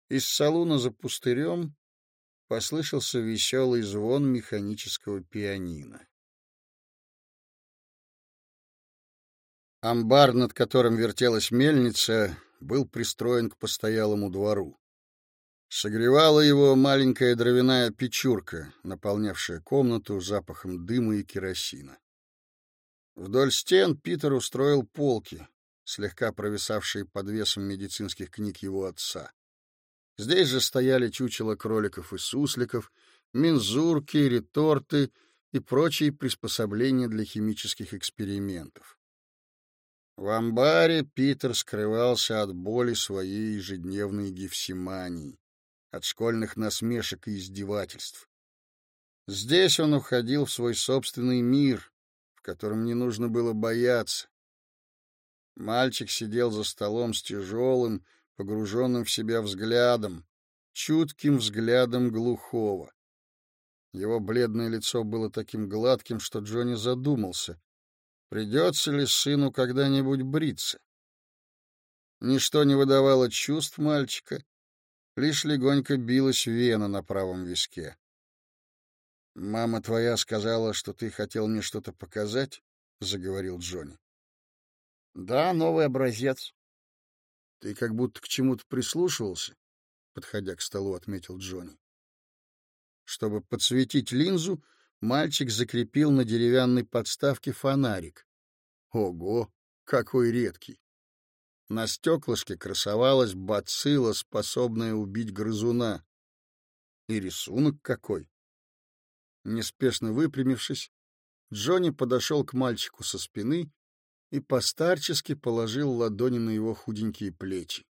Из салуна за пустырем послышался веселый звон механического пианино. Амбар, над которым вертелась мельница, был пристроен к постоялому двору. Согревала его маленькая дровяная печурка, наполнявшая комнату запахом дыма и керосина. Вдоль стен Питер устроил полки, слегка провисавшие под весом медицинских книг его отца. Здесь же стояли чучела кроликов и сусликов, мензурки, реторты и прочие приспособления для химических экспериментов. В амбаре Питер скрывался от боли своей ежедневной гефсимании, от школьных насмешек и издевательств. Здесь он уходил в свой собственный мир, в котором не нужно было бояться. Мальчик сидел за столом с тяжелым, погруженным в себя взглядом, чутким взглядом глухого. Его бледное лицо было таким гладким, что Джонни задумался, Придется ли сыну когда-нибудь бриться? Ничто не выдавало чувств мальчика, лишь легонько билась вена на правом виске. «Мама твоя сказала, что ты хотел мне что-то показать?» — заговорил Джонни. «Да, новый образец». «Ты как будто к чему-то прислушивался?» — подходя к столу, отметил Джонни. Чтобы подсветить линзу, мальчик закрепил на деревянной подставке фонарик. Ого, какой редкий! На стеклышке красовалась бацилла, способная убить грызуна. И рисунок какой! Неспешно выпрямившись, Джонни подошел к мальчику со спины и постарчески положил ладони на его худенькие плечи.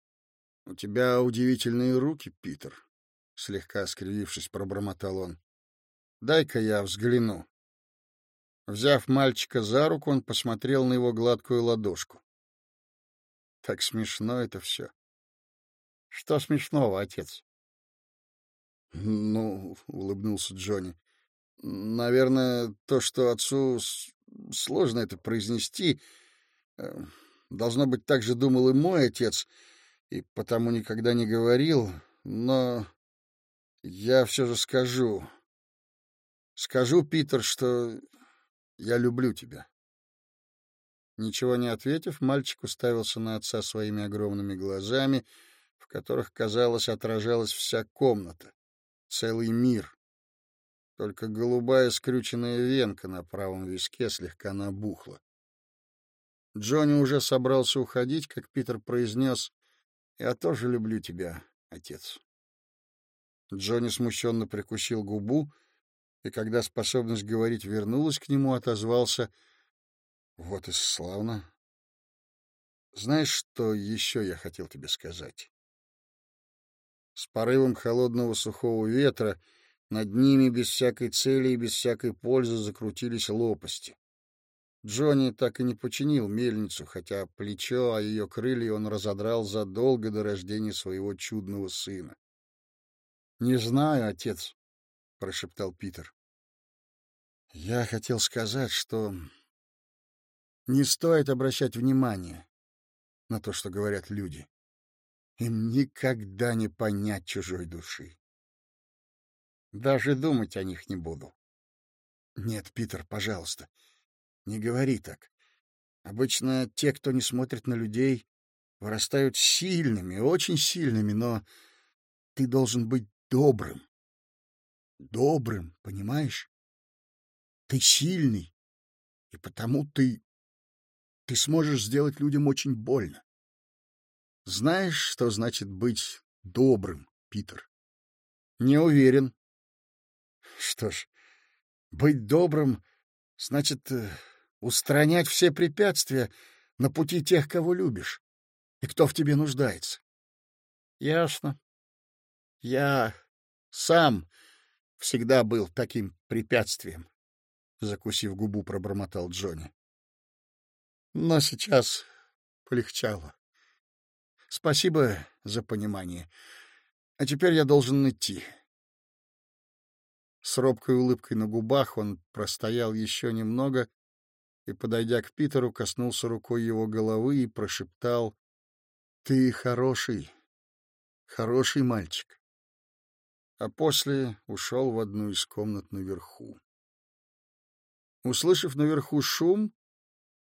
— У тебя удивительные руки, Питер, — слегка скривившись, пробормотал он. Дай-ка я взгляну. Взяв мальчика за руку, он посмотрел на его гладкую ладошку. Так смешно это все. Что смешного, отец? Ну, улыбнулся Джонни. Наверное, то, что отцу сложно это произнести, э, должно быть, так же думал и мой отец, и потому никогда не говорил, но я все же скажу. Скажу, Питер, что я люблю тебя. Ничего не ответив, мальчик уставился на отца своими огромными глазами, в которых, казалось, отражалась вся комната, целый мир. Только голубая скрюченная венка на правом виске слегка набухла. Джонни уже собрался уходить, как Питер произнес, «Я тоже люблю тебя, отец». Джонни смущенно прикусил губу, и когда способность говорить вернулась к нему, отозвался «Вот и славно. Знаешь, что еще я хотел тебе сказать?» С порывом холодного сухого ветра над ними без всякой цели и без всякой пользы закрутились лопасти. Джонни так и не починил мельницу, хотя плечо, а ее крылья он разодрал задолго до рождения своего чудного сына. — Не знаю, отец, — прошептал Питер. Я хотел сказать, что не стоит обращать внимания на то, что говорят люди. Им никогда не понять чужой души. Даже думать о них не буду. Нет, Питер, пожалуйста, не говори так. Обычно те, кто не смотрит на людей, вырастают сильными, очень сильными, но ты должен быть добрым. Добрым, понимаешь? Ты сильный, и потому ты... ты сможешь сделать людям очень больно. Знаешь, что значит быть добрым, Питер? Не уверен. Что ж, быть добрым значит э, устранять все препятствия на пути тех, кого любишь и кто в тебе нуждается. Ясно. Я сам всегда был таким препятствием, закусив губу, пробормотал Джонни. Но сейчас полегчало. Спасибо за понимание. А теперь я должен идти. С робкой улыбкой на губах он простоял еще немного и, подойдя к Питеру, коснулся рукой его головы и прошептал «Ты хороший, хороший мальчик». А после ушел в одну из комнат наверху. Услышав наверху шум,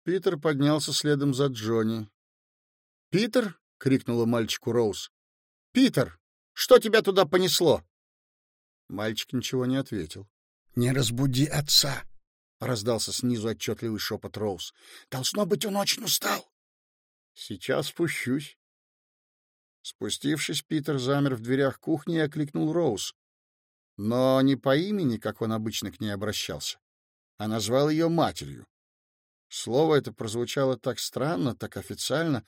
Питер поднялся следом за Джонни. «Питер!» — крикнула мальчику Роуз. «Питер, что тебя туда понесло?» Мальчик ничего не ответил. «Не разбуди отца!» — раздался снизу отчетливый шепот Роуз. «Должно быть, он очень устал». «Сейчас спущусь». Спустившись, Питер замер в дверях кухни и окликнул Роуз. Но не по имени, как он обычно к ней обращался, а назвал ее матерью. Слово это прозвучало так странно, так официально,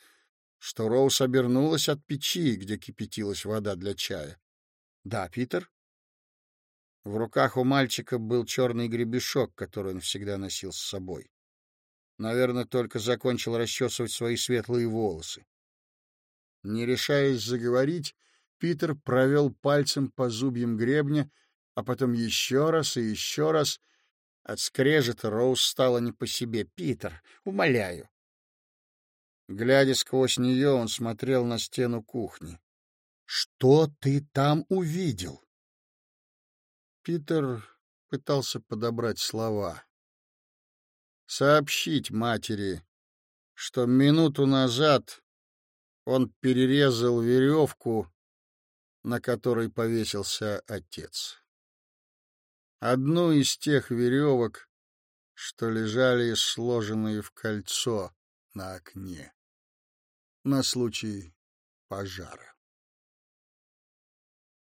что Роуз обернулась от печи, где кипятилась вода для чая. — Да, Питер? В руках у мальчика был черный гребешок, который он всегда носил с собой. Наверное, только закончил расчесывать свои светлые волосы. Не решаясь заговорить, Питер провел пальцем по зубьям гребня, а потом еще раз и еще раз. От скрежета Роуз стало не по себе. «Питер, умоляю, Глядя сквозь нее, он смотрел на стену кухни. «Что ты там увидел?» Питер пытался подобрать слова. Сообщить матери, что минуту назад он перерезал веревку, на которой повесился отец. Одну из тех веревок, что лежали сложенные в кольцо на окне на случай пожара.